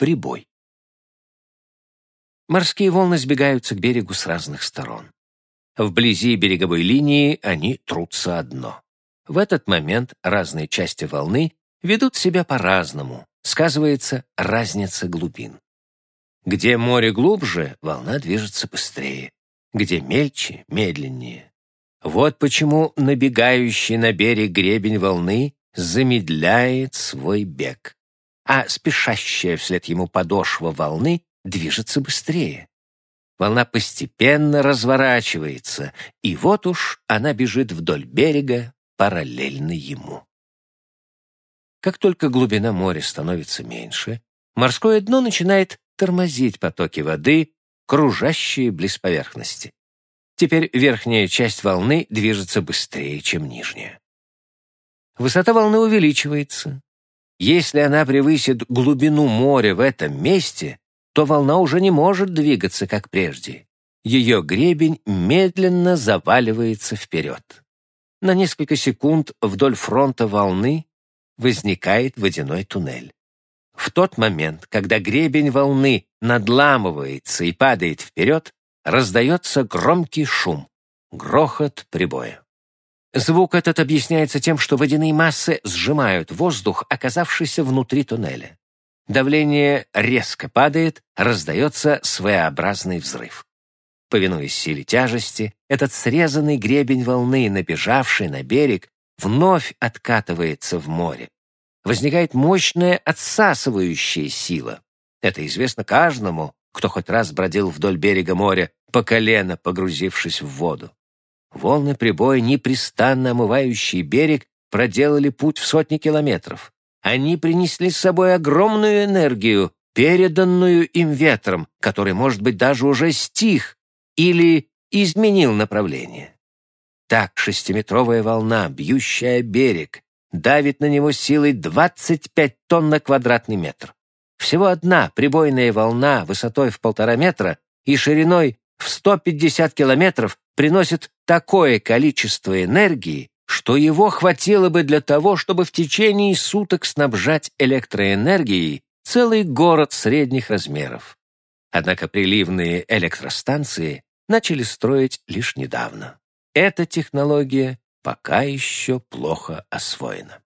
прибой. Морские волны сбегаются к берегу с разных сторон. Вблизи береговой линии они трутся одно. В этот момент разные части волны ведут себя по-разному, сказывается разница глубин. Где море глубже, волна движется быстрее, где мельче — медленнее. Вот почему набегающий на берег гребень волны замедляет свой бег, а спешащая вслед ему подошва волны движется быстрее. Волна постепенно разворачивается, и вот уж она бежит вдоль берега, параллельно ему. Как только глубина моря становится меньше, морское дно начинает тормозить потоки воды, кружащие близ поверхности. Теперь верхняя часть волны движется быстрее, чем нижняя. Высота волны увеличивается. Если она превысит глубину моря в этом месте, то волна уже не может двигаться, как прежде. Ее гребень медленно заваливается вперед. На несколько секунд вдоль фронта волны возникает водяной туннель. В тот момент, когда гребень волны надламывается и падает вперед, раздается громкий шум, грохот прибоя. Звук этот объясняется тем, что водяные массы сжимают воздух, оказавшийся внутри туннеля. Давление резко падает, раздается своеобразный взрыв. Повинуясь силе тяжести, этот срезанный гребень волны, набежавший на берег, вновь откатывается в море. Возникает мощная отсасывающая сила. Это известно каждому, кто хоть раз бродил вдоль берега моря, по колено погрузившись в воду. Волны прибоя, непрестанно омывающие берег, проделали путь в сотни километров. Они принесли с собой огромную энергию, переданную им ветром, который, может быть, даже уже стих или изменил направление. Так шестиметровая волна, бьющая берег, давит на него силой 25 тонн на квадратный метр. Всего одна прибойная волна высотой в полтора метра и шириной в 150 километров приносит такое количество энергии, что его хватило бы для того, чтобы в течение суток снабжать электроэнергией целый город средних размеров. Однако приливные электростанции начали строить лишь недавно. Эта технология пока еще плохо освоена.